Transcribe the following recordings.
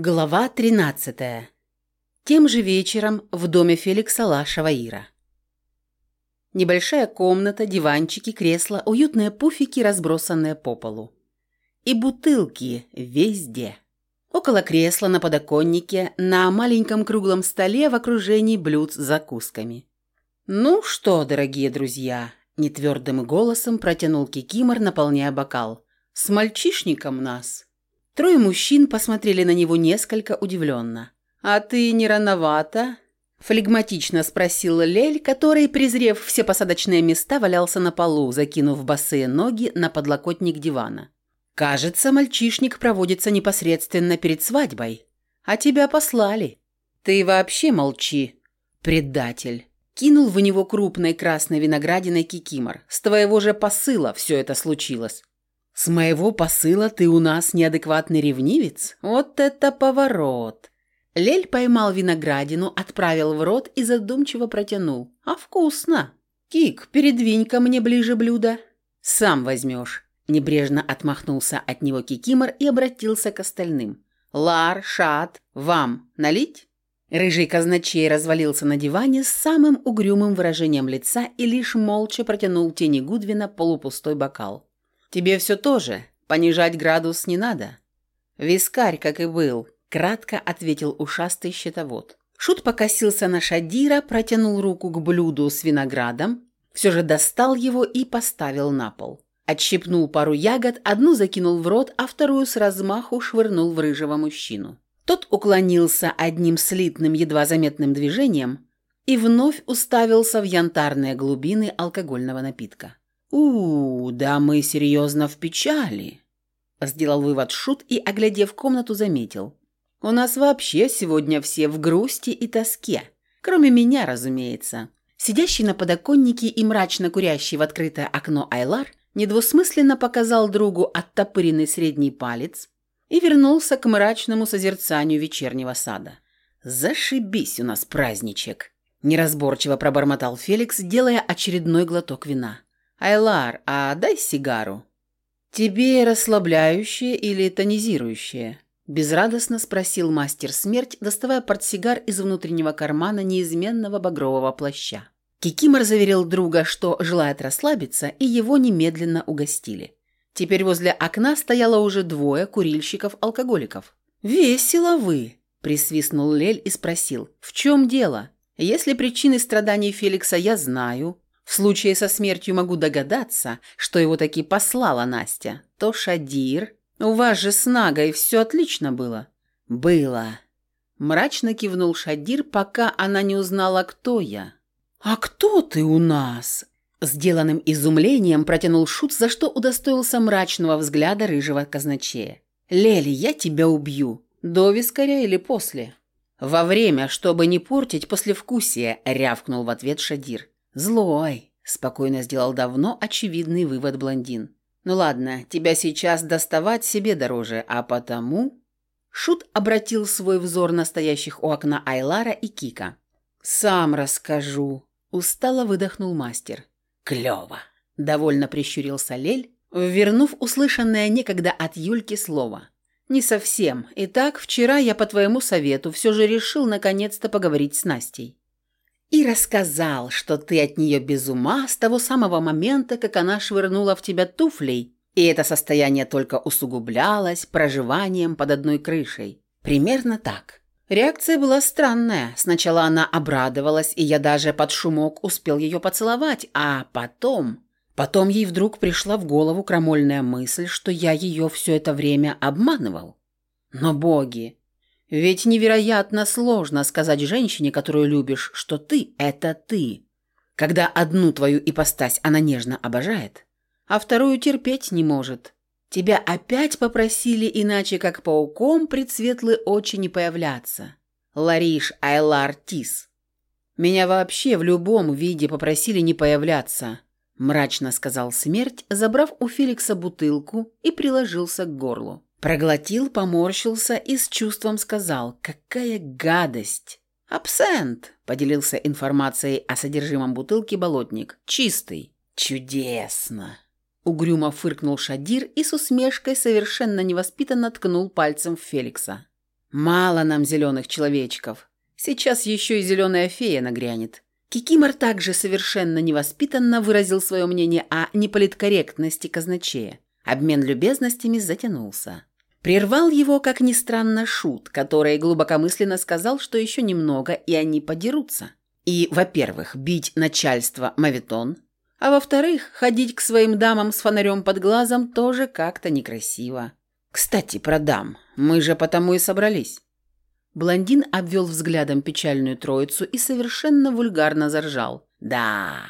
Глава 13. Тем же вечером в доме Феликса Лашаваира. Небольшая комната, диванчики, кресла, уютные пуфики, разбросанные по полу. И бутылки везде. Около кресла на подоконнике, на маленьком круглом столе в окружении блюд с закусками. «Ну что, дорогие друзья», – нетвердым голосом протянул Кикимор, наполняя бокал. «С мальчишником нас». Трое мужчин посмотрели на него несколько удивленно. «А ты не рановато?» Флегматично спросила Лель, который, презрев все посадочные места, валялся на полу, закинув босые ноги на подлокотник дивана. «Кажется, мальчишник проводится непосредственно перед свадьбой. А тебя послали. Ты вообще молчи, предатель». Кинул в него крупной красной виноградиной кикимор. «С твоего же посыла все это случилось. «С моего посыла ты у нас неадекватный ревнивец? Вот это поворот!» Лель поймал виноградину, отправил в рот и задумчиво протянул. «А вкусно!» «Кик, передвинь ко мне ближе блюдо». «Сам возьмешь». Небрежно отмахнулся от него Кикимор и обратился к остальным. «Лар, Шат, вам налить?» Рыжий казначей развалился на диване с самым угрюмым выражением лица и лишь молча протянул тени Гудвина полупустой бокал. Тебе все тоже. Понижать градус не надо. Вискарь, как и был, кратко ответил ушастый щитовод. Шут покосился на Шадира, протянул руку к блюду с виноградом, все же достал его и поставил на пол. Отщипнул пару ягод, одну закинул в рот, а вторую с размаху швырнул в рыжего мужчину. Тот уклонился одним слитным, едва заметным движением и вновь уставился в янтарные глубины алкогольного напитка. «У, да мы серьезно в печали», – сделал вывод Шут и, оглядев комнату, заметил. «У нас вообще сегодня все в грусти и тоске, кроме меня, разумеется». Сидящий на подоконнике и мрачно курящий в открытое окно Айлар недвусмысленно показал другу оттопыренный средний палец и вернулся к мрачному созерцанию вечернего сада. «Зашибись у нас праздничек!» – неразборчиво пробормотал Феликс, делая очередной глоток вина. «Айлар, а дай сигару». «Тебе расслабляющее или тонизирующее?» Безрадостно спросил мастер смерть, доставая портсигар из внутреннего кармана неизменного багрового плаща. Кикимор заверил друга, что желает расслабиться, и его немедленно угостили. Теперь возле окна стояло уже двое курильщиков-алкоголиков. «Весело вы!» – присвистнул Лель и спросил. «В чем дело? Если причины страданий Феликса я знаю, в случае со смертью могу догадаться, что его таки послала Настя. То Шадир. У вас же с Нагой все отлично было. Было. Мрачно кивнул Шадир, пока она не узнала, кто я. «А кто ты у нас?» Сделанным изумлением протянул Шут, за что удостоился мрачного взгляда рыжего казначея. «Лели, я тебя убью. До вискаря или после?» «Во время, чтобы не портить послевкусие», — рявкнул в ответ Шадир. «Злой», – спокойно сделал давно очевидный вывод блондин. «Ну ладно, тебя сейчас доставать себе дороже, а потому...» Шут обратил свой взор настоящих у окна Айлара и Кика. «Сам расскажу», – устало выдохнул мастер. «Клёво», – довольно прищурился Лель, вернув услышанное некогда от Юльки слово. «Не совсем. Итак, вчера я по твоему совету все же решил наконец-то поговорить с Настей и рассказал, что ты от нее без ума с того самого момента, как она швырнула в тебя туфлей, и это состояние только усугублялось проживанием под одной крышей. Примерно так. Реакция была странная. Сначала она обрадовалась, и я даже под шумок успел ее поцеловать, а потом... Потом ей вдруг пришла в голову крамольная мысль, что я ее все это время обманывал. Но боги, ведь невероятно сложно сказать женщине, которую любишь, что ты – это ты. Когда одну твою ипостась она нежно обожает, а вторую терпеть не может. Тебя опять попросили иначе, как пауком предсветлые очи не появляться. Лариш Айлар Тис. Меня вообще в любом виде попросили не появляться, мрачно сказал смерть, забрав у Феликса бутылку и приложился к горлу. Проглотил, поморщился и с чувством сказал «Какая гадость!» «Абсент!» – поделился информацией о содержимом бутылки болотник. «Чистый!» «Чудесно!» Угрюмо фыркнул Шадир и с усмешкой совершенно невоспитанно ткнул пальцем в Феликса. Мало нам зеленых человечков. Сейчас еще и зеленая фея нагрянет. Кикимор также совершенно невоспитанно выразил свое мнение о неполиткорректности казначея. Обмен любезностями затянулся. Прервал его, как ни странно, Шут, который глубокомысленно сказал, что еще немного, и они подерутся. И, во-первых, бить начальство мавитон, а во-вторых, ходить к своим дамам с фонарем под глазом тоже как-то некрасиво. Кстати, про дам. Мы же потому и собрались. Блондин обвел взглядом печальную троицу и совершенно вульгарно заржал. «Да.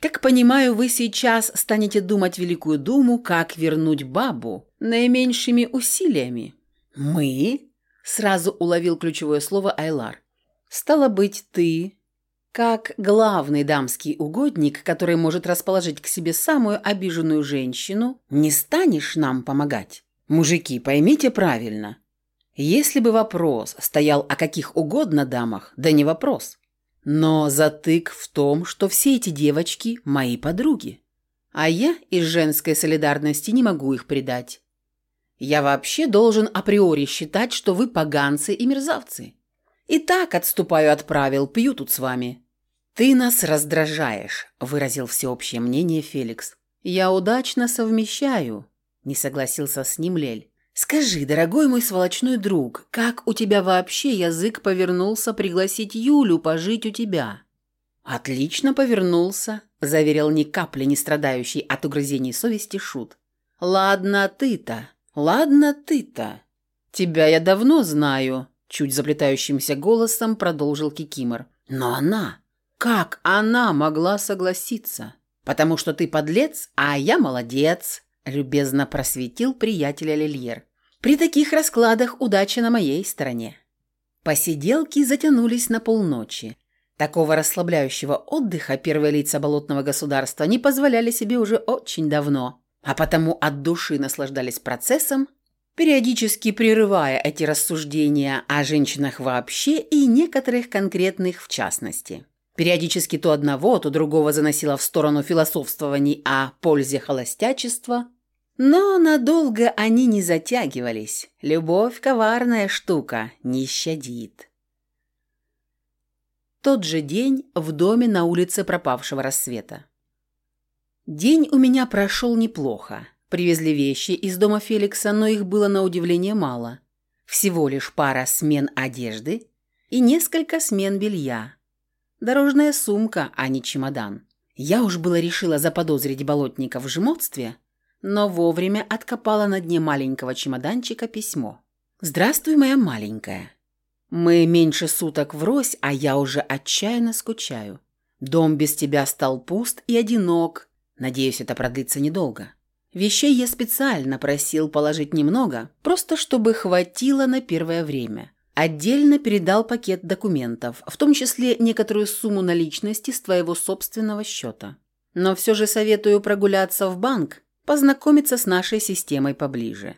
Как понимаю, вы сейчас станете думать Великую Думу, как вернуть бабу наименьшими усилиями». «Мы?» – сразу уловил ключевое слово Айлар. «Стало быть, ты, как главный дамский угодник, который может расположить к себе самую обиженную женщину, не станешь нам помогать. Мужики, поймите правильно. Если бы вопрос стоял о каких угодно дамах, да не вопрос. Но затык в том, что все эти девочки – мои подруги. А я из женской солидарности не могу их предать. Я вообще должен априори считать, что вы поганцы и мерзавцы. И так отступаю от правил, пью тут с вами. «Ты нас раздражаешь», – выразил всеобщее мнение Феликс. «Я удачно совмещаю», – не согласился с ним Лель. «Скажи, дорогой мой сволочной друг, как у тебя вообще язык повернулся пригласить Юлю пожить у тебя?» «Отлично повернулся», – заверил ни капли не страдающий от угрызений совести Шут. «Ладно ты-то, ладно ты-то. Тебя я давно знаю», – чуть заплетающимся голосом продолжил Кикимор. «Но она, как она могла согласиться? Потому что ты подлец, а я молодец», – любезно просветил приятеля Лильер. «При таких раскладах удача на моей стороне». Посиделки затянулись на полночи. Такого расслабляющего отдыха первые лица болотного государства не позволяли себе уже очень давно, а потому от души наслаждались процессом, периодически прерывая эти рассуждения о женщинах вообще и некоторых конкретных в частности. Периодически то одного, то другого заносило в сторону философствований о пользе холостячества, но надолго они не затягивались. Любовь – коварная штука, не щадит. Тот же день в доме на улице пропавшего рассвета. День у меня прошел неплохо. Привезли вещи из дома Феликса, но их было на удивление мало. Всего лишь пара смен одежды и несколько смен белья. Дорожная сумка, а не чемодан. Я уж было решила заподозрить болотника в жмотстве, но вовремя откопала на дне маленького чемоданчика письмо. «Здравствуй, моя маленькая. Мы меньше суток врозь, а я уже отчаянно скучаю. Дом без тебя стал пуст и одинок. Надеюсь, это продлится недолго. Вещей я специально просил положить немного, просто чтобы хватило на первое время. Отдельно передал пакет документов, в том числе некоторую сумму наличности с твоего собственного счета. Но все же советую прогуляться в банк познакомиться с нашей системой поближе.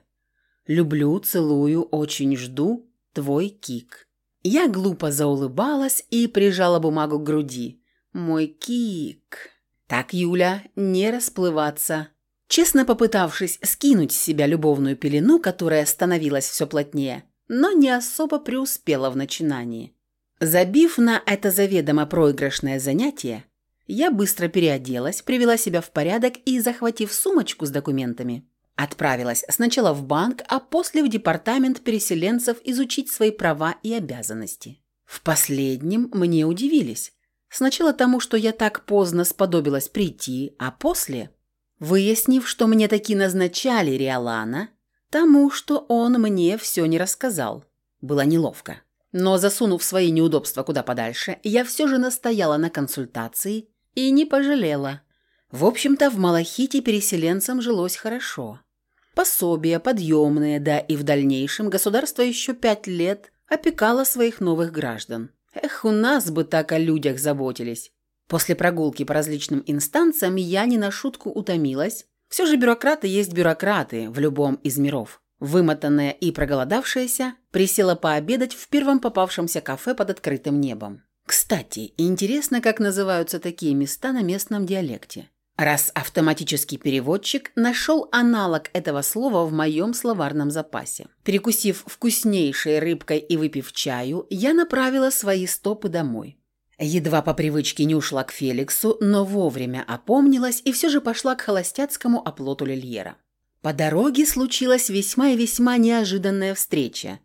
Люблю, целую, очень жду. Твой Кик. Я глупо заулыбалась и прижала бумагу к груди. Мой Кик. Так, Юля, не расплываться. Честно попытавшись скинуть с себя любовную пелену, которая становилась все плотнее, но не особо преуспела в начинании. Забив на это заведомо проигрышное занятие, я быстро переоделась, привела себя в порядок и, захватив сумочку с документами, отправилась сначала в банк, а после в департамент переселенцев изучить свои права и обязанности. В последнем мне удивились. Сначала тому, что я так поздно сподобилась прийти, а после, выяснив, что мне таки назначали Риолана, тому, что он мне все не рассказал. Было неловко. Но засунув свои неудобства куда подальше, я все же настояла на консультации и не пожалела. В общем-то, в Малахите переселенцам жилось хорошо. Пособия подъемные, да и в дальнейшем государство еще пять лет опекало своих новых граждан. Эх, у нас бы так о людях заботились. После прогулки по различным инстанциям я не на шутку утомилась. Все же бюрократы есть бюрократы в любом из миров. Вымотанная и проголодавшаяся, присела пообедать в первом попавшемся кафе под открытым небом. Кстати, интересно, как называются такие места на местном диалекте. раз автоматический переводчик нашел аналог этого слова в моем словарном запасе. Перекусив вкуснейшей рыбкой и выпив чаю, я направила свои стопы домой. Едва по привычке не ушла к Феликсу, но вовремя опомнилась и все же пошла к холостяцкому оплоту Лильера. По дороге случилась весьма и весьма неожиданная встреча.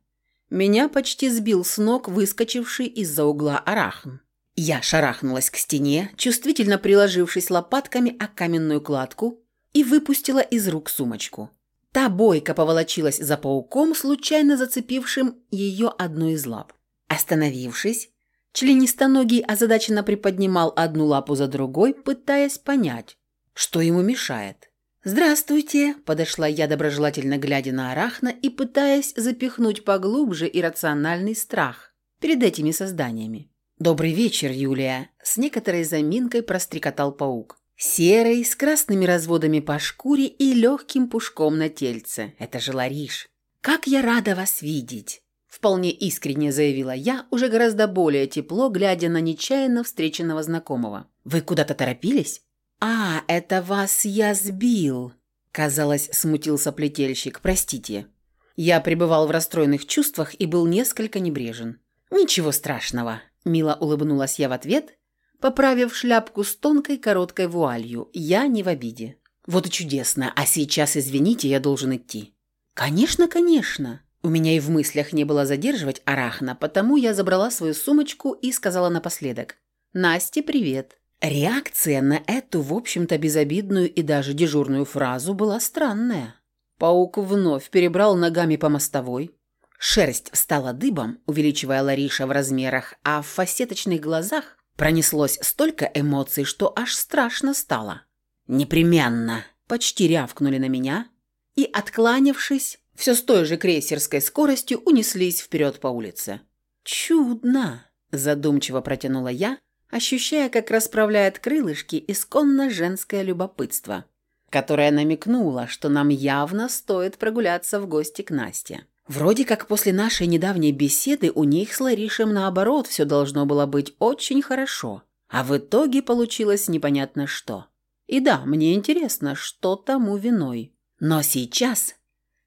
Меня почти сбил с ног выскочивший из-за угла арахн. Я шарахнулась к стене, чувствительно приложившись лопатками о каменную кладку, и выпустила из рук сумочку. Та бойко поволочилась за пауком, случайно зацепившим ее одной из лап. Остановившись, членистоногий озадаченно приподнимал одну лапу за другой, пытаясь понять, что ему мешает. «Здравствуйте!» – подошла я, доброжелательно глядя на Арахна и пытаясь запихнуть поглубже иррациональный страх перед этими созданиями. «Добрый вечер, Юлия!» – с некоторой заминкой прострекотал паук. Серый, с красными разводами по шкуре и легким пушком на тельце. Это же Лариш. «Как я рада вас видеть!» Вполне искренне заявила я, уже гораздо более тепло, глядя на нечаянно встреченного знакомого. «Вы куда-то торопились?» «А, это вас я сбил!» Казалось, смутился плетельщик. «Простите». Я пребывал в расстроенных чувствах и был несколько небрежен. «Ничего страшного», – мило улыбнулась я в ответ, поправив шляпку с тонкой короткой вуалью. «Я не в обиде». «Вот и чудесно. А сейчас, извините, я должен идти». «Конечно, конечно». У меня и в мыслях не было задерживать Арахна, потому я забрала свою сумочку и сказала напоследок. «Насте, привет». Реакция на эту, в общем-то, безобидную и даже дежурную фразу была странная. Паук вновь перебрал ногами по мостовой. Шерсть встала дыбом, увеличивая Лариша в размерах, а в фасеточных глазах пронеслось столько эмоций, что аж страшно стало. «Непременно!» – почти рявкнули на меня и, откланившись, все с той же крейсерской скоростью унеслись вперед по улице. «Чудно!» – задумчиво протянула я – ощущая, как расправляет крылышки исконно женское любопытство, которое намекнуло, что нам явно стоит прогуляться в гости к Насте. Вроде как после нашей недавней беседы у них с Ларишем наоборот все должно было быть очень хорошо, а в итоге получилось непонятно что. И да, мне интересно, что тому виной. Но сейчас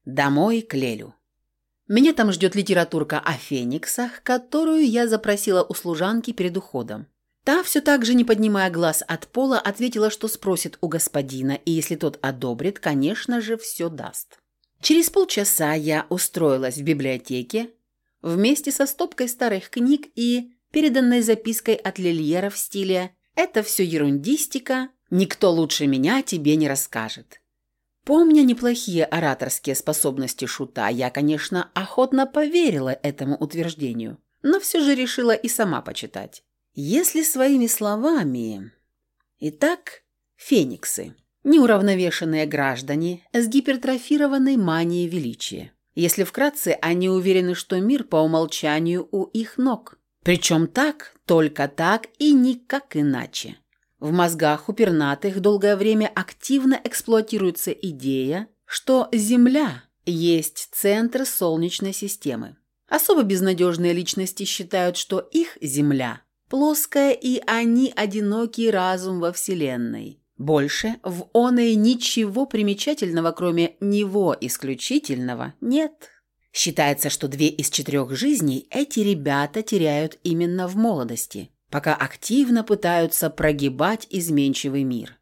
домой к Лелю. Меня там ждет литературка о фениксах, которую я запросила у служанки перед уходом. Та, все так же не поднимая глаз от пола, ответила, что спросит у господина, и если тот одобрит, конечно же, все даст. Через полчаса я устроилась в библиотеке вместе со стопкой старых книг и переданной запиской от Лильера в стиле «Это все ерундистика, никто лучше меня тебе не расскажет». Помня неплохие ораторские способности Шута, я, конечно, охотно поверила этому утверждению, но все же решила и сама почитать. Если своими словами... Итак, фениксы. Неуравновешенные граждане с гипертрофированной манией величия. Если вкратце, они уверены, что мир по умолчанию у их ног. Причем так, только так и никак иначе. В мозгах у пернатых долгое время активно эксплуатируется идея, что Земля есть центр Солнечной системы. Особо безнадежные личности считают, что их Земля плоская и они одинокий разум во Вселенной. Больше в оной ничего примечательного, кроме него исключительного, нет. Считается, что две из четырех жизней эти ребята теряют именно в молодости, пока активно пытаются прогибать изменчивый мир.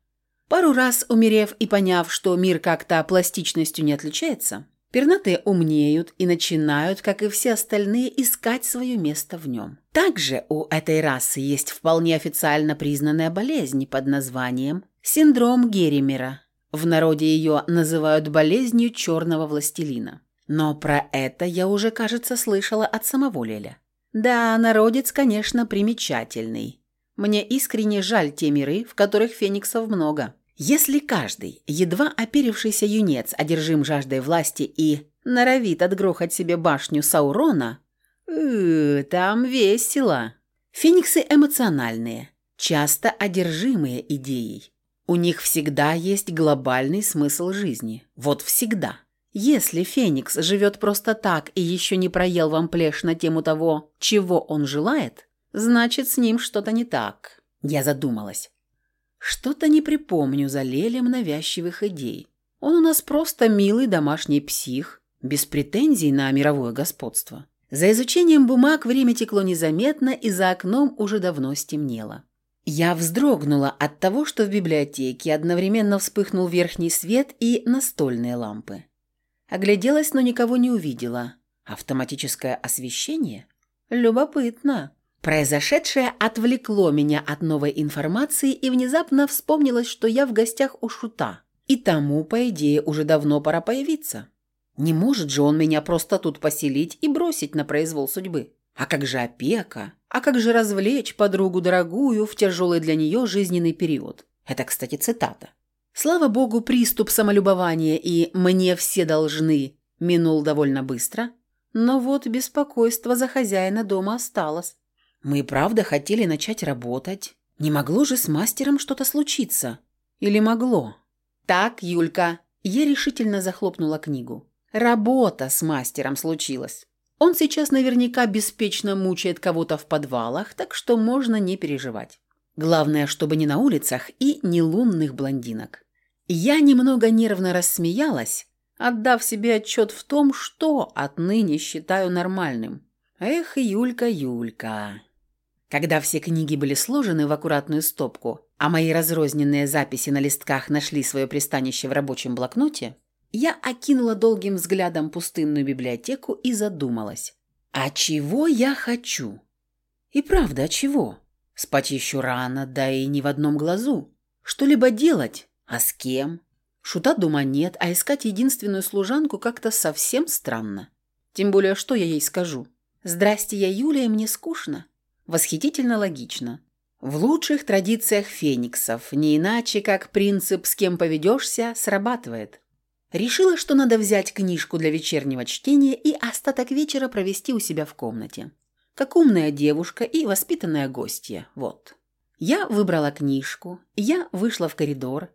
Пару раз умерев и поняв, что мир как-то пластичностью не отличается, Пернатые умнеют и начинают, как и все остальные, искать свое место в нем. Также у этой расы есть вполне официально признанная болезнь под названием синдром Геримера. В народе ее называют болезнью черного властелина. Но про это я уже, кажется, слышала от самого Леля. Да, народец, конечно, примечательный. Мне искренне жаль те миры, в которых фениксов много. Если каждый, едва оперившийся юнец, одержим жаждой власти и норовит отгрохать себе башню Саурона, э, там весело. Фениксы эмоциональные, часто одержимые идеей. У них всегда есть глобальный смысл жизни. Вот всегда. Если Феникс живет просто так и еще не проел вам плешь на тему того, чего он желает, значит, с ним что-то не так. Я задумалась. Что-то не припомню за Лелем навязчивых идей. Он у нас просто милый домашний псих, без претензий на мировое господство. За изучением бумаг время текло незаметно, и за окном уже давно стемнело. Я вздрогнула от того, что в библиотеке одновременно вспыхнул верхний свет и настольные лампы. Огляделась, но никого не увидела. Автоматическое освещение? Любопытно. Произошедшее отвлекло меня от новой информации и внезапно вспомнилось, что я в гостях у Шута. И тому, по идее, уже давно пора появиться. Не может же он меня просто тут поселить и бросить на произвол судьбы. А как же опека? А как же развлечь подругу дорогую в тяжелый для нее жизненный период? Это, кстати, цитата. Слава богу, приступ самолюбования и «мне все должны» минул довольно быстро, но вот беспокойство за хозяина дома осталось. Мы и правда хотели начать работать. Не могло же с мастером что-то случиться? Или могло? Так, Юлька, я решительно захлопнула книгу. Работа с мастером случилась. Он сейчас наверняка беспечно мучает кого-то в подвалах, так что можно не переживать. Главное, чтобы не на улицах и не лунных блондинок. Я немного нервно рассмеялась, отдав себе отчет в том, что отныне считаю нормальным. Эх, Юлька, Юлька. Когда все книги были сложены в аккуратную стопку, а мои разрозненные записи на листках нашли свое пристанище в рабочем блокноте, я окинула долгим взглядом пустынную библиотеку и задумалась. А чего я хочу? И правда, а чего? Спать еще рано, да и не в одном глазу. Что-либо делать? А с кем? Шута дома нет, а искать единственную служанку как-то совсем странно. Тем более, что я ей скажу? «Здрасте, я Юля, и мне скучно». Восхитительно логично. В лучших традициях фениксов, не иначе, как принцип «с кем поведешься» срабатывает. Решила, что надо взять книжку для вечернего чтения и остаток вечера провести у себя в комнате. Как умная девушка и воспитанная гостья, вот. Я выбрала книжку, я вышла в коридор,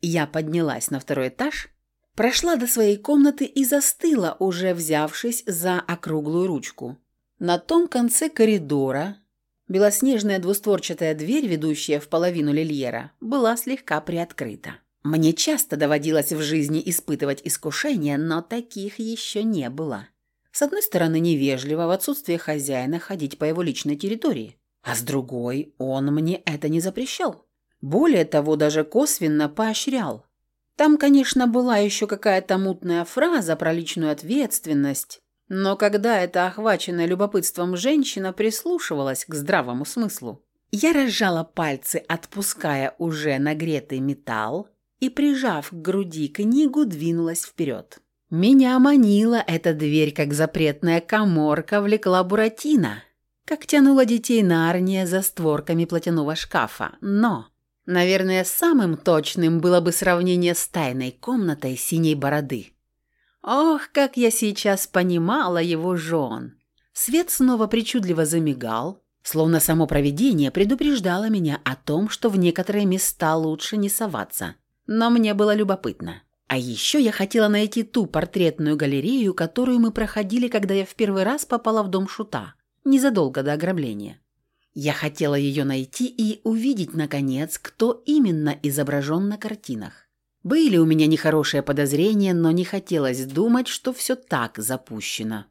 я поднялась на второй этаж, прошла до своей комнаты и застыла, уже взявшись за округлую ручку. На том конце коридора Белоснежная двустворчатая дверь, ведущая в половину лильера, была слегка приоткрыта. Мне часто доводилось в жизни испытывать искушения, но таких еще не было. С одной стороны, невежливо в отсутствие хозяина ходить по его личной территории, а с другой, он мне это не запрещал. Более того, даже косвенно поощрял. Там, конечно, была еще какая-то мутная фраза про личную ответственность, но когда эта охваченная любопытством женщина прислушивалась к здравому смыслу, я разжала пальцы, отпуская уже нагретый металл, и, прижав к груди книгу, двинулась вперед. Меня манила эта дверь, как запретная коморка влекла Буратино, как тянула детей Нарния за створками платяного шкафа. Но, наверное, самым точным было бы сравнение с тайной комнатой синей бороды. Ох, как я сейчас понимала его жен. Свет снова причудливо замигал, словно само провидение предупреждало меня о том, что в некоторые места лучше не соваться. Но мне было любопытно. А еще я хотела найти ту портретную галерею, которую мы проходили, когда я в первый раз попала в дом Шута, незадолго до ограбления. Я хотела ее найти и увидеть, наконец, кто именно изображен на картинах. Были у меня нехорошие подозрения, но не хотелось думать, что все так запущено.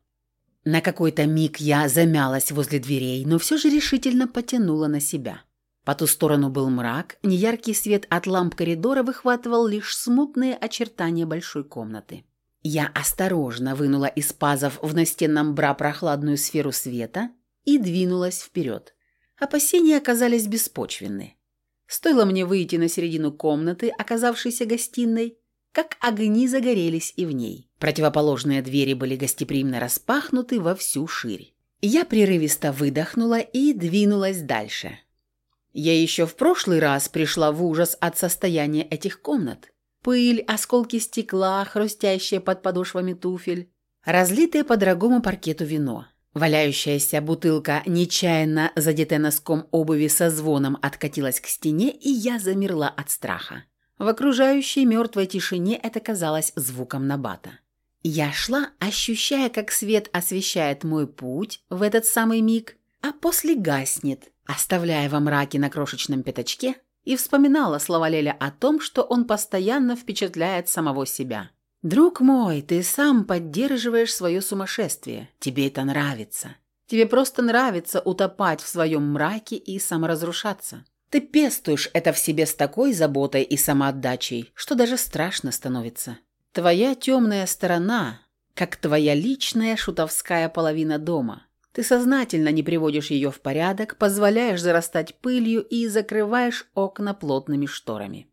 На какой-то миг я замялась возле дверей, но все же решительно потянула на себя. По ту сторону был мрак, неяркий свет от ламп коридора выхватывал лишь смутные очертания большой комнаты. Я осторожно вынула из пазов в настенном бра прохладную сферу света и двинулась вперед. Опасения оказались беспочвенны. Стоило мне выйти на середину комнаты, оказавшейся гостиной, как огни загорелись и в ней. Противоположные двери были гостеприимно распахнуты во всю ширь. Я прерывисто выдохнула и двинулась дальше. Я еще в прошлый раз пришла в ужас от состояния этих комнат. Пыль, осколки стекла, хрустящие под подошвами туфель, разлитое по дорогому паркету вино. Валяющаяся бутылка, нечаянно задетая носком обуви со звоном, откатилась к стене, и я замерла от страха. В окружающей мертвой тишине это казалось звуком набата. Я шла, ощущая, как свет освещает мой путь в этот самый миг, а после гаснет, оставляя во мраке на крошечном пятачке и вспоминала слова Леля о том, что он постоянно впечатляет самого себя. «Друг мой, ты сам поддерживаешь свое сумасшествие. Тебе это нравится. Тебе просто нравится утопать в своем мраке и саморазрушаться. Ты пестуешь это в себе с такой заботой и самоотдачей, что даже страшно становится. Твоя темная сторона, как твоя личная шутовская половина дома. Ты сознательно не приводишь ее в порядок, позволяешь зарастать пылью и закрываешь окна плотными шторами.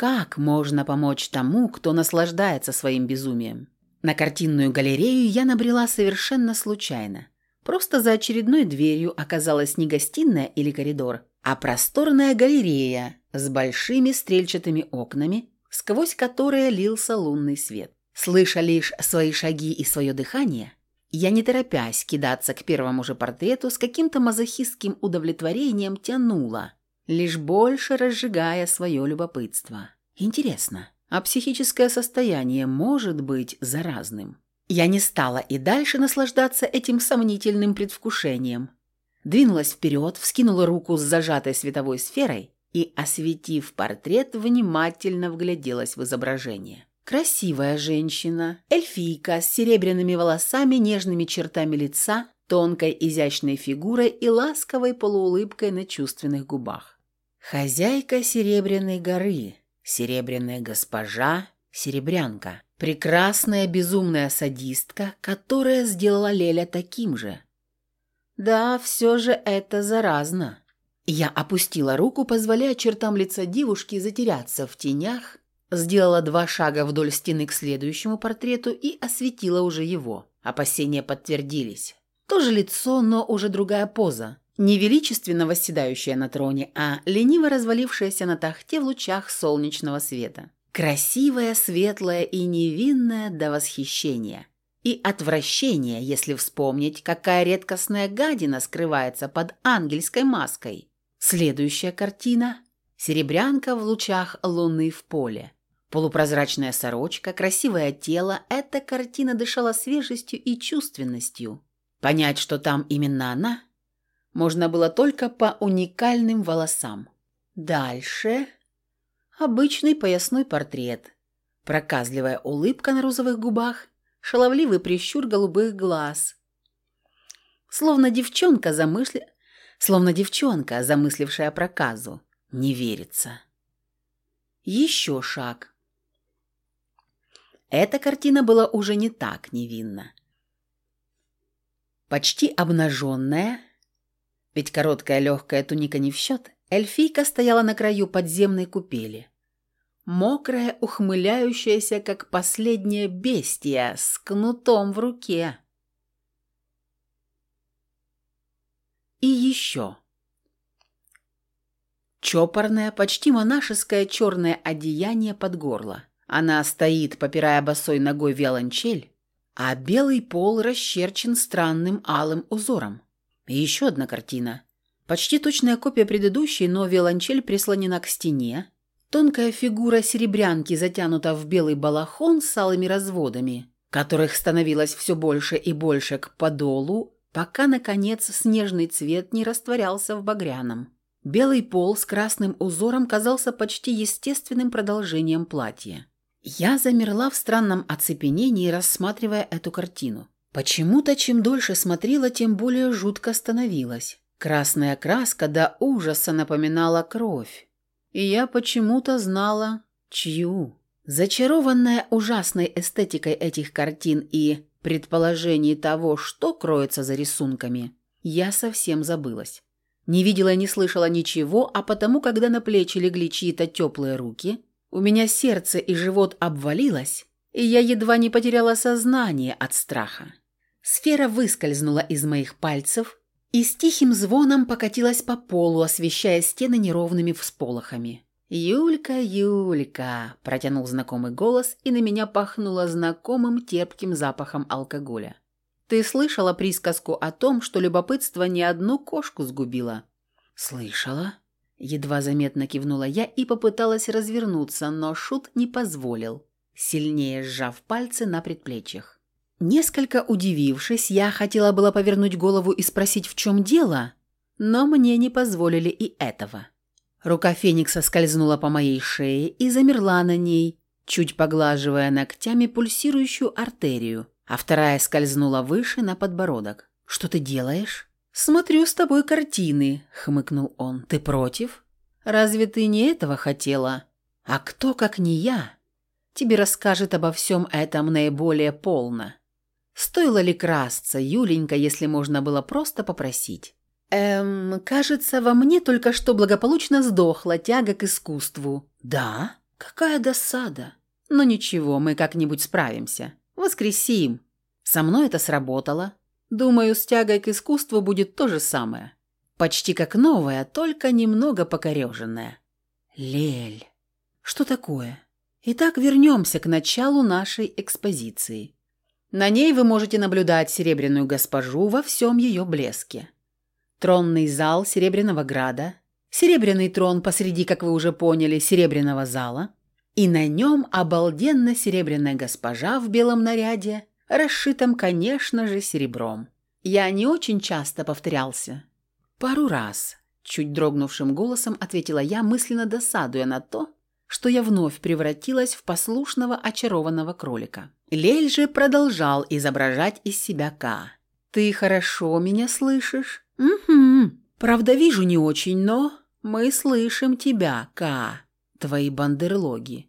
Как можно помочь тому, кто наслаждается своим безумием? На картинную галерею я набрела совершенно случайно. Просто за очередной дверью оказалась не гостиная или коридор, а просторная галерея с большими стрельчатыми окнами, сквозь которые лился лунный свет. Слыша лишь свои шаги и свое дыхание, я не торопясь кидаться к первому же портрету с каким-то мазохистским удовлетворением тянула, лишь больше разжигая свое любопытство. Интересно, а психическое состояние может быть заразным? Я не стала и дальше наслаждаться этим сомнительным предвкушением. Двинулась вперед, вскинула руку с зажатой световой сферой и, осветив портрет, внимательно вгляделась в изображение. Красивая женщина, эльфийка с серебряными волосами, нежными чертами лица, тонкой изящной фигурой и ласковой полуулыбкой на чувственных губах. Хозяйка Серебряной горы, Серебряная госпожа, Серебрянка, прекрасная безумная садистка, которая сделала Леля таким же. Да, все же это заразно. Я опустила руку, позволяя чертам лица девушки затеряться в тенях Сделала два шага вдоль стены к следующему портрету и осветила уже его. Опасения подтвердились. То же лицо, но уже другая поза. Не величественно восседающая на троне, а лениво развалившаяся на тахте в лучах солнечного света. Красивая, светлая и невинная до восхищения. И отвращения, если вспомнить, какая редкостная гадина скрывается под ангельской маской. Следующая картина – серебрянка в лучах луны в поле. Полупрозрачная сорочка, красивое тело – эта картина дышала свежестью и чувственностью. Понять, что там именно она, можно было только по уникальным волосам. Дальше обычный поясной портрет, проказливая улыбка на розовых губах, шаловливый прищур голубых глаз. Словно девчонка замышля... Словно девчонка, замыслившая проказу. Не верится. Еще шаг. Эта картина была уже не так невинна. Почти обнаженная, ведь короткая легкая туника не в счет, эльфийка стояла на краю подземной купели. Мокрая, ухмыляющаяся, как последняя бестия, с кнутом в руке. И еще. Чопорное, почти монашеское черное одеяние под горло. Она стоит, попирая босой ногой виолончель, а белый пол расчерчен странным алым узором. Еще одна картина. Почти точная копия предыдущей, но виолончель прислонена к стене. Тонкая фигура серебрянки затянута в белый балахон с алыми разводами, которых становилось все больше и больше к подолу, пока, наконец, снежный цвет не растворялся в багряном. Белый пол с красным узором казался почти естественным продолжением платья. Я замерла в странном оцепенении, рассматривая эту картину. Почему-то чем дольше смотрела, тем более жутко становилась. Красная краска до ужаса напоминала кровь. И я почему-то знала, чью. Зачарованная ужасной эстетикой этих картин и предположений того, что кроется за рисунками, я совсем забылась. Не видела и не слышала ничего, а потому, когда на плечи легли чьи-то теплые руки – у меня сердце и живот обвалилось, и я едва не потеряла сознание от страха. Сфера выскользнула из моих пальцев и с тихим звоном покатилась по полу, освещая стены неровными всполохами. «Юлька, Юлька!» – протянул знакомый голос, и на меня пахнуло знакомым терпким запахом алкоголя. «Ты слышала присказку о том, что любопытство не одну кошку сгубило?» «Слышала», Едва заметно кивнула я и попыталась развернуться, но Шут не позволил, сильнее сжав пальцы на предплечьях. Несколько удивившись, я хотела было повернуть голову и спросить, в чем дело, но мне не позволили и этого. Рука Феникса скользнула по моей шее и замерла на ней, чуть поглаживая ногтями пульсирующую артерию, а вторая скользнула выше на подбородок. «Что ты делаешь?» «Смотрю с тобой картины», — хмыкнул он. «Ты против? Разве ты не этого хотела? А кто, как не я, тебе расскажет обо всем этом наиболее полно? Стоило ли красться, Юленька, если можно было просто попросить?» «Эм, кажется, во мне только что благополучно сдохла тяга к искусству». «Да? Какая досада!» «Но ничего, мы как-нибудь справимся. Воскресим. Со мной это сработало. Думаю, с тягой к искусству будет то же самое. Почти как новая, только немного покореженная». «Лель, что такое?» Итак, вернемся к началу нашей экспозиции. На ней вы можете наблюдать серебряную госпожу во всем ее блеске тронный зал Серебряного Града, серебряный трон посреди, как вы уже поняли, Серебряного зала, и на нем обалденно серебряная госпожа в белом наряде, расшитом, конечно же, серебром. Я не очень часто повторялся. Пару раз, чуть дрогнувшим голосом ответила я, мысленно досадуя на то, что я вновь превратилась в послушного очарованного кролика. Лель же продолжал изображать из себя Ка. «Ты хорошо меня слышишь?» «Угу. Правда, вижу не очень, но мы слышим тебя, Ка, твои бандерлоги».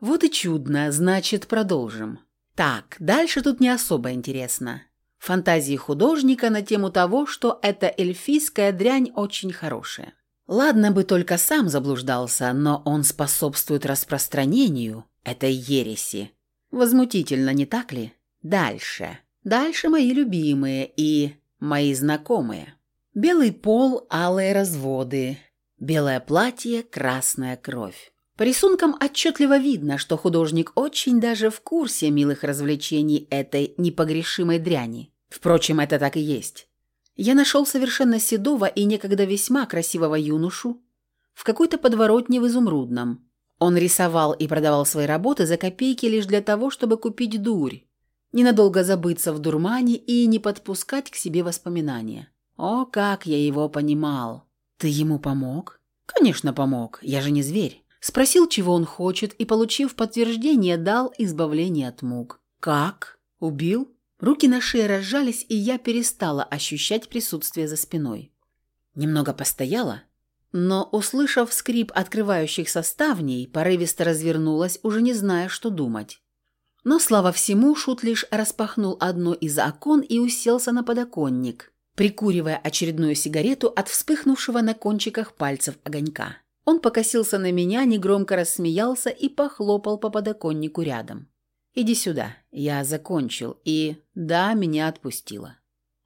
«Вот и чудно, значит, продолжим». Так, дальше тут не особо интересно. Фантазии художника на тему того, что эта эльфийская дрянь очень хорошая. Ладно бы только сам заблуждался, но он способствует распространению этой ереси. Возмутительно, не так ли? Дальше. Дальше мои любимые и мои знакомые. Белый пол, алые разводы. Белое платье, красная кровь. По рисункам отчетливо видно, что художник очень даже в курсе милых развлечений этой непогрешимой дряни. Впрочем, это так и есть. Я нашел совершенно седого и некогда весьма красивого юношу в какой-то подворотне в Изумрудном. Он рисовал и продавал свои работы за копейки лишь для того, чтобы купить дурь, ненадолго забыться в дурмане и не подпускать к себе воспоминания. О, как я его понимал. Ты ему помог? Конечно, помог. Я же не зверь. Спросил, чего он хочет, и, получив подтверждение, дал избавление от мук. Как? Убил? Руки на шее разжались, и я перестала ощущать присутствие за спиной. Немного постояла, но, услышав скрип открывающихся ставней, порывисто развернулась, уже не зная, что думать. Но, слава всему, Шут лишь распахнул одно из окон и уселся на подоконник, прикуривая очередную сигарету от вспыхнувшего на кончиках пальцев огонька. Он покосился на меня, негромко рассмеялся и похлопал по подоконнику рядом. «Иди сюда, я закончил, и... да, меня отпустила».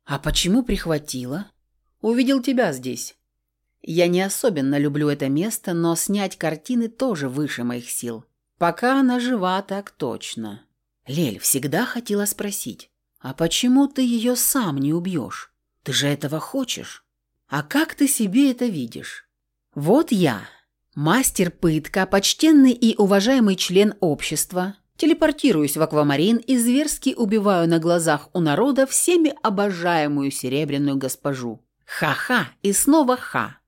«А почему прихватила?» «Увидел тебя здесь». «Я не особенно люблю это место, но снять картины тоже выше моих сил. Пока она жива, так точно». Лель всегда хотела спросить, «А почему ты ее сам не убьешь?» Ты же этого хочешь. А как ты себе это видишь? Вот я, мастер пытка, почтенный и уважаемый член общества, телепортируюсь в аквамарин и зверски убиваю на глазах у народа всеми обожаемую серебряную госпожу. Ха-ха и снова ха.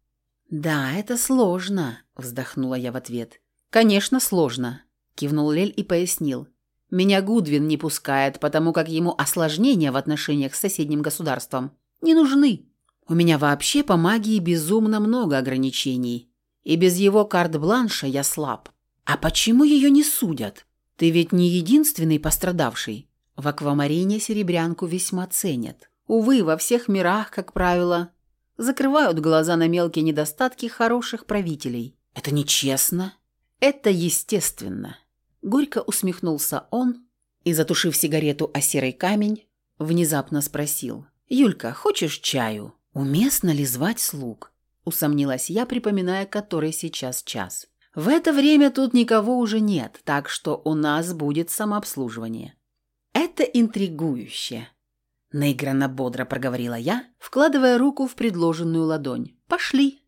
Да, это сложно, вздохнула я в ответ. Конечно, сложно, кивнул Лель и пояснил. Меня Гудвин не пускает, потому как ему осложнения в отношениях с соседним государством не нужны. У меня вообще по магии безумно много ограничений. И без его карт-бланша я слаб. А почему ее не судят? Ты ведь не единственный пострадавший. В аквамарине серебрянку весьма ценят. Увы, во всех мирах, как правило, закрывают глаза на мелкие недостатки хороших правителей. Это нечестно. Это естественно. Горько усмехнулся он и, затушив сигарету о серый камень, внезапно спросил. «Юлька, хочешь чаю? Уместно ли звать слуг?» Усомнилась я, припоминая, который сейчас час. «В это время тут никого уже нет, так что у нас будет самообслуживание». «Это интригующе», – наигранно бодро проговорила я, вкладывая руку в предложенную ладонь. «Пошли».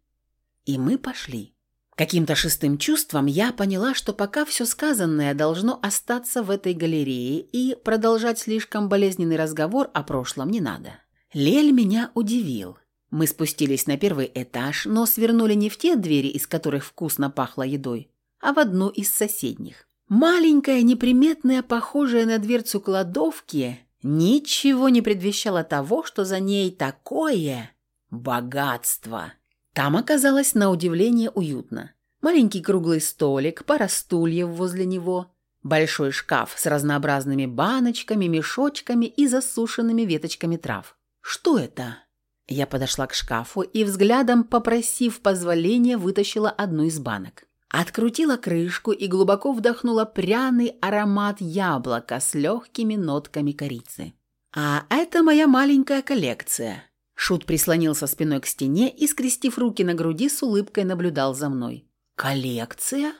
И мы пошли. Каким-то шестым чувством я поняла, что пока все сказанное должно остаться в этой галерее и продолжать слишком болезненный разговор о прошлом не надо. Лель меня удивил. Мы спустились на первый этаж, но свернули не в те двери, из которых вкусно пахло едой, а в одну из соседних. Маленькая, неприметная, похожая на дверцу кладовки, ничего не предвещало того, что за ней такое богатство. Там оказалось на удивление уютно. Маленький круглый столик, пара стульев возле него, большой шкаф с разнообразными баночками, мешочками и засушенными веточками трав. «Что это?» Я подошла к шкафу и взглядом, попросив позволения, вытащила одну из банок. Открутила крышку и глубоко вдохнула пряный аромат яблока с легкими нотками корицы. «А это моя маленькая коллекция». Шут прислонился спиной к стене и, скрестив руки на груди, с улыбкой наблюдал за мной. «Коллекция?»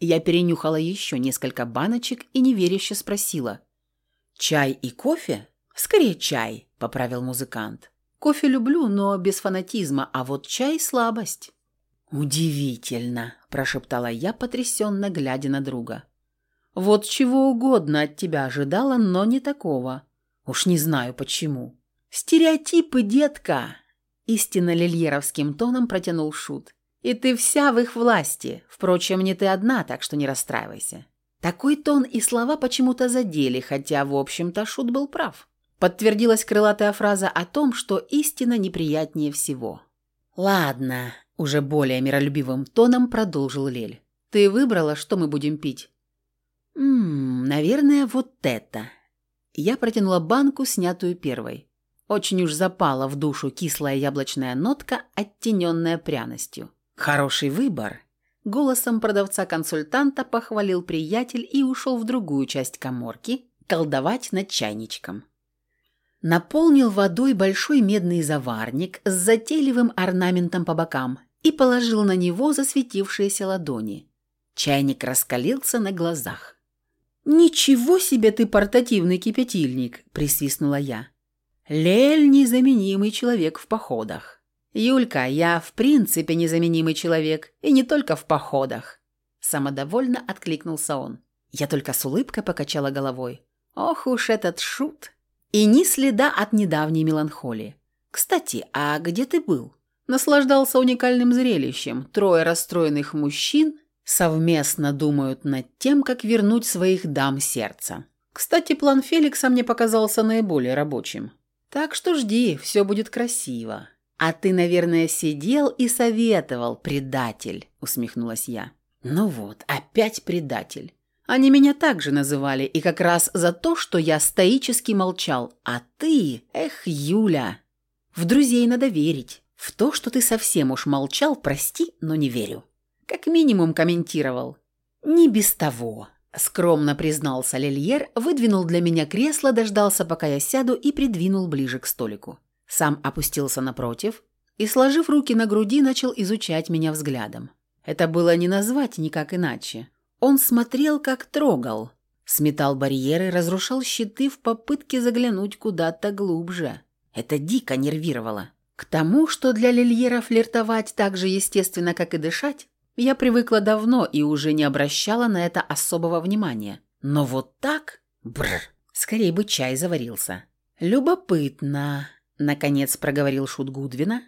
Я перенюхала еще несколько баночек и неверяще спросила. «Чай и кофе?» «Скорее чай», — поправил музыкант. Кофе люблю, но без фанатизма, а вот чай – слабость». «Удивительно», – прошептала я, потрясенно глядя на друга. «Вот чего угодно от тебя ожидала, но не такого. Уж не знаю почему». «Стереотипы, детка!» – истинно лильеровским тоном протянул Шут. «И ты вся в их власти. Впрочем, не ты одна, так что не расстраивайся». Такой тон и слова почему-то задели, хотя, в общем-то, Шут был прав подтвердилась крылатая фраза о том, что истина неприятнее всего. «Ладно», – уже более миролюбивым тоном продолжил Лель. «Ты выбрала, что мы будем пить?» «Ммм, наверное, вот это». Я протянула банку, снятую первой. Очень уж запала в душу кислая яблочная нотка, оттененная пряностью. «Хороший выбор», – голосом продавца-консультанта похвалил приятель и ушел в другую часть коморки колдовать над чайничком наполнил водой большой медный заварник с затейливым орнаментом по бокам и положил на него засветившиеся ладони. Чайник раскалился на глазах. «Ничего себе ты портативный кипятильник!» – присвистнула я. «Лель – незаменимый человек в походах». «Юлька, я в принципе незаменимый человек, и не только в походах». Самодовольно откликнулся он. Я только с улыбкой покачала головой. «Ох уж этот шут!» И ни следа от недавней меланхолии. «Кстати, а где ты был?» Наслаждался уникальным зрелищем. Трое расстроенных мужчин совместно думают над тем, как вернуть своих дам сердца. Кстати, план Феликса мне показался наиболее рабочим. Так что жди, все будет красиво. А ты, наверное, сидел и советовал, предатель, усмехнулась я. Ну вот, опять предатель. Они меня также называли, и как раз за то, что я стоически молчал. А ты, эх, Юля, в друзей надо верить. В то, что ты совсем уж молчал, прости, но не верю. Как минимум комментировал. Не без того. Скромно признался Лильер, выдвинул для меня кресло, дождался, пока я сяду, и придвинул ближе к столику. Сам опустился напротив и, сложив руки на груди, начал изучать меня взглядом. Это было не назвать никак иначе. Он смотрел, как трогал. Сметал барьеры, разрушал щиты в попытке заглянуть куда-то глубже. Это дико нервировало. К тому, что для Лильера флиртовать так же естественно, как и дышать, я привыкла давно и уже не обращала на это особого внимания. Но вот так... Бррр. Скорее бы чай заварился. «Любопытно», — наконец проговорил Шут Гудвина,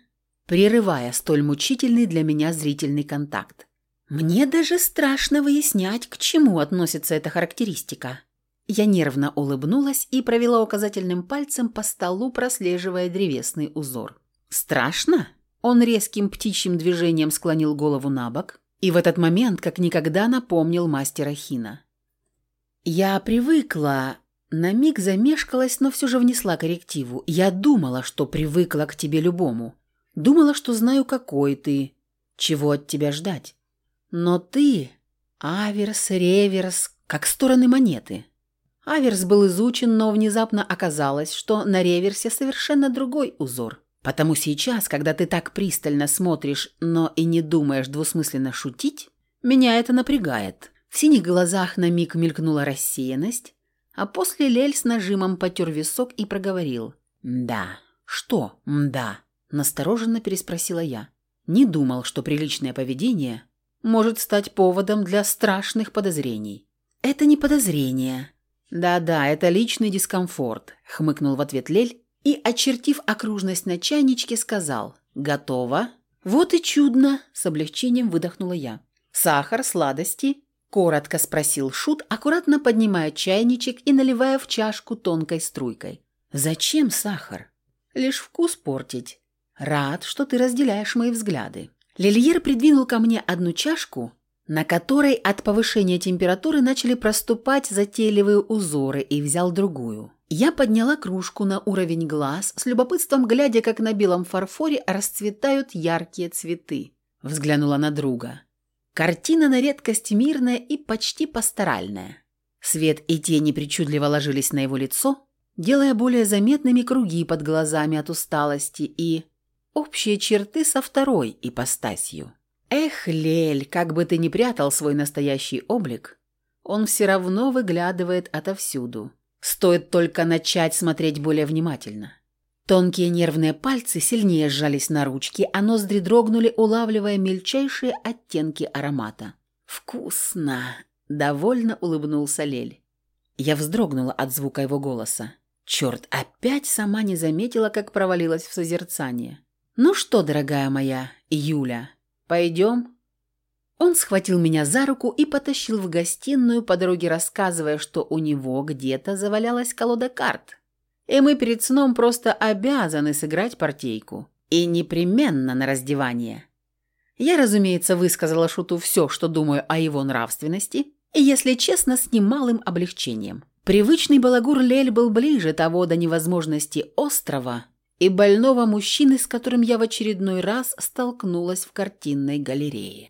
прерывая столь мучительный для меня зрительный контакт. Мне даже страшно выяснять, к чему относится эта характеристика. Я нервно улыбнулась и провела указательным пальцем по столу, прослеживая древесный узор. «Страшно?» Он резким птичьим движением склонил голову на бок и в этот момент как никогда напомнил мастера Хина. «Я привыкла...» На миг замешкалась, но все же внесла коррективу. «Я думала, что привыкла к тебе любому. Думала, что знаю, какой ты. Чего от тебя ждать. Но ты... Аверс, реверс, как стороны монеты. Аверс был изучен, но внезапно оказалось, что на реверсе совершенно другой узор. Потому сейчас, когда ты так пристально смотришь, но и не думаешь двусмысленно шутить, меня это напрягает. В синих глазах на миг мелькнула рассеянность, а после Лель с нажимом потер висок и проговорил. «Да». «Что «да»?» – настороженно переспросила я. Не думал, что приличное поведение может стать поводом для страшных подозрений. Это не подозрение. Да-да, это личный дискомфорт, хмыкнул в ответ Лель и, очертив окружность на чайничке, сказал. «Готово?» «Вот и чудно!» – с облегчением выдохнула я. «Сахар, сладости?» – коротко спросил Шут, аккуратно поднимая чайничек и наливая в чашку тонкой струйкой. «Зачем сахар?» «Лишь вкус портить. Рад, что ты разделяешь мои взгляды». Лильер придвинул ко мне одну чашку, на которой от повышения температуры начали проступать затейливые узоры, и взял другую. Я подняла кружку на уровень глаз, с любопытством глядя, как на белом фарфоре расцветают яркие цветы. Взглянула на друга. Картина на редкость мирная и почти пасторальная. Свет и тени причудливо ложились на его лицо, делая более заметными круги под глазами от усталости и общие черты со второй ипостасью. Эх, Лель, как бы ты ни прятал свой настоящий облик, он все равно выглядывает отовсюду. Стоит только начать смотреть более внимательно. Тонкие нервные пальцы сильнее сжались на ручки, а ноздри дрогнули, улавливая мельчайшие оттенки аромата. «Вкусно!» – довольно улыбнулся Лель. Я вздрогнула от звука его голоса. Черт, опять сама не заметила, как провалилась в созерцание. «Ну что, дорогая моя, Юля, пойдем?» Он схватил меня за руку и потащил в гостиную, по дороге рассказывая, что у него где-то завалялась колода карт. И мы перед сном просто обязаны сыграть партейку. И непременно на раздевание. Я, разумеется, высказала Шуту все, что думаю о его нравственности, и, если честно, с немалым облегчением. Привычный балагур Лель был ближе того до невозможности острова и больного мужчины, с которым я в очередной раз столкнулась в картинной галерее.